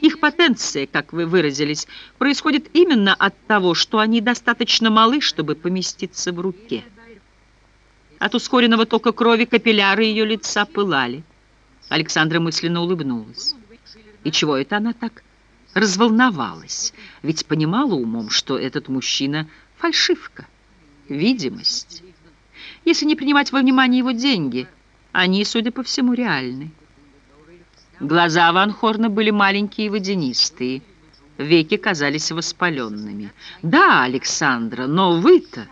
Их потенция, как вы выразились, происходит именно от того, что они достаточно малы, чтобы поместиться в руке. От ускоренного тока крови капилляры ее лица пылали. Александра мысленно улыбнулась. И чего это она так разволновалась? Ведь понимала умом, что этот мужчина — фальшивка, видимость. Если не принимать во внимание его деньги, они, судя по всему, реальны. Глаза Ван Хорна были маленькие и водянистые, веки казались воспаленными. «Да, Александра, но вы-то...»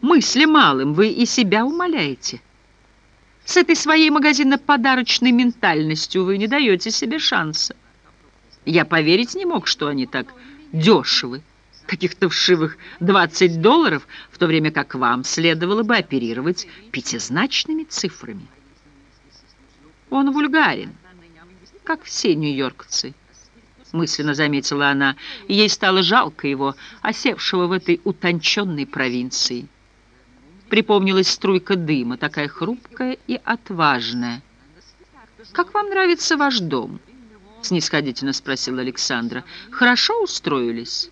«Мысли малым, вы и себя умоляете. С этой своей магазинно-подарочной ментальностью вы не даете себе шанса. Я поверить не мог, что они так дешевы, каких-то вшивых 20 долларов, в то время как вам следовало бы оперировать пятизначными цифрами. Он вульгарен как все нью-йоркцы. Мысленно заметила она, ей стало жалко его, осевшего в этой утонченной провинции. Припомнилась струйка дыма, такая хрупкая и отважная. «Как вам нравится ваш дом?» — снисходительно спросила Александра. «Хорошо устроились?»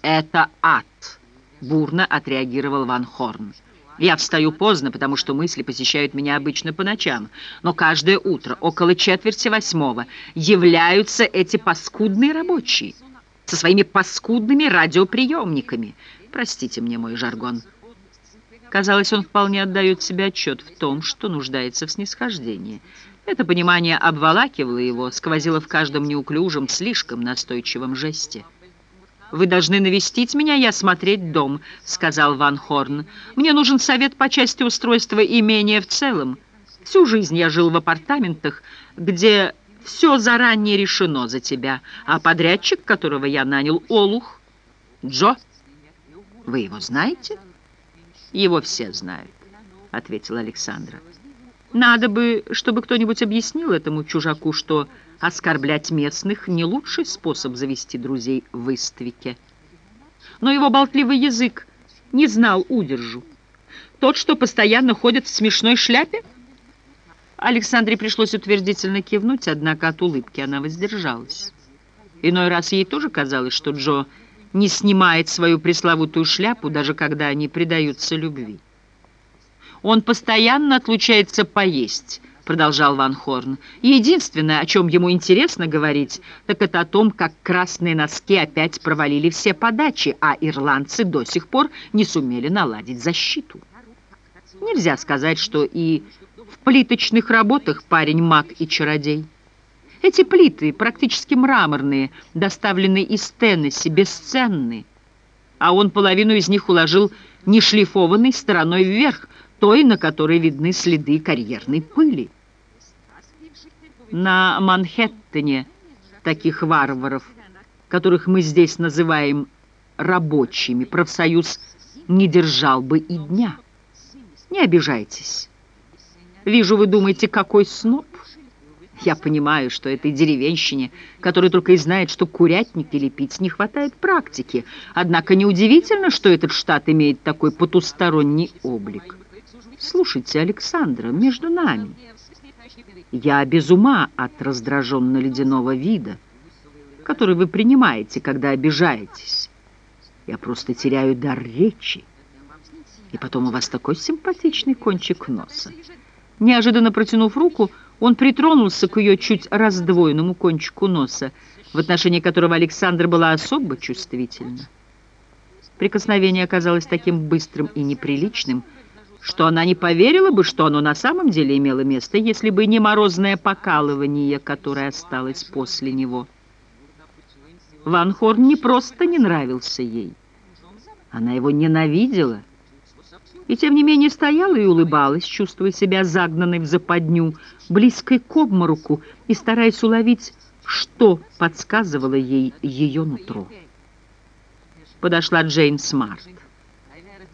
«Это ад!» — бурно отреагировал Ван Хорн. Я встаю поздно, потому что мысли посещают меня обычно по ночам. Но каждое утро, около четверти восьмого, являются эти паскудные рабочие со своими паскудными радиоприемниками. Простите мне мой жаргон. Казалось, он вполне отдает себе отчет в том, что нуждается в снисхождении. Это понимание обволакивало его, сквозило в каждом неуклюжем, слишком настойчивом жесте. «Вы должны навестить меня и осмотреть дом», — сказал Ван Хорн. «Мне нужен совет по части устройства имения в целом. Всю жизнь я жил в апартаментах, где все заранее решено за тебя, а подрядчик, которого я нанял, Олух, Джо. Вы его знаете?» «Его все знают», — ответила Александра. «Надо бы, чтобы кто-нибудь объяснил этому чужаку, что...» оскорблять местных не лучший способ завести друзей в Иствике. Но его болтливый язык не знал удержу. Тот, что постоянно ходит в смешной шляпе? Александре пришлось утвердительно кивнуть, однако от улыбки она воздержалась. Иной раз ей тоже казалось, что Джо не снимает свою пресловутую шляпу, даже когда они предаются любви. Он постоянно отлучается поесть, продолжал Ван Хорн. Единственное, о чем ему интересно говорить, так это о том, как красные носки опять провалили все подачи, а ирландцы до сих пор не сумели наладить защиту. Нельзя сказать, что и в плиточных работах парень маг и чародей. Эти плиты, практически мраморные, доставленные из Теннесси, бесценны, а он половину из них уложил нешлифованной стороной вверх, той, на которой видны следы карьерной пыли. На Манхэттене таких варваров, которых мы здесь называем рабочими, профсоюз не держал бы и дня. Не обижайтесь. Вижу, вы думаете, какой сноб. Я понимаю, что этой деревенщине, которая только и знает, что курятники лепить, не хватает практики. Однако неудивительно, что этот штат имеет такой потусторонний облик. Слушайте, Александра, между нами... Я без ума от раздраженно-ледяного вида, который вы принимаете, когда обижаетесь. Я просто теряю дар речи. И потом у вас такой симпатичный кончик носа. Неожиданно протянув руку, он притронулся к ее чуть раздвоенному кончику носа, в отношении которого Александра была особо чувствительна. Прикосновение оказалось таким быстрым и неприличным, что она не поверила бы, что оно на самом деле имело место, если бы не морозное покалывание, которое осталось после него. Ван Хорн не просто не нравился ей. Она его ненавидела. И тем не менее стояла и улыбалась, чувствуя себя загнанной в западню, близкой к обмороку и стараясь уловить, что подсказывало ей ее нутро. Подошла Джейн Смарт.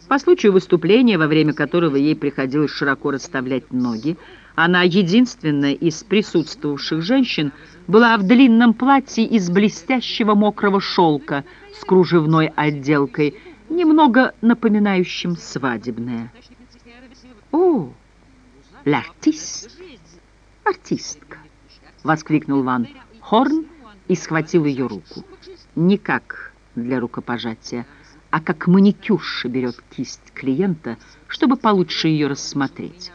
По случаю выступления, во время которого ей приходилось широко расставлять ноги, она, единственная из присутствовавших женщин, была в длинном платье из блестящего мокрого шелка с кружевной отделкой, немного напоминающим свадебное. «О, l'артист! Артистка!» — воскликнул Ван Хорн и схватил ее руку. Не как для рукопожатия, а как маникюрша берет кисть клиента, чтобы получше ее рассмотреть.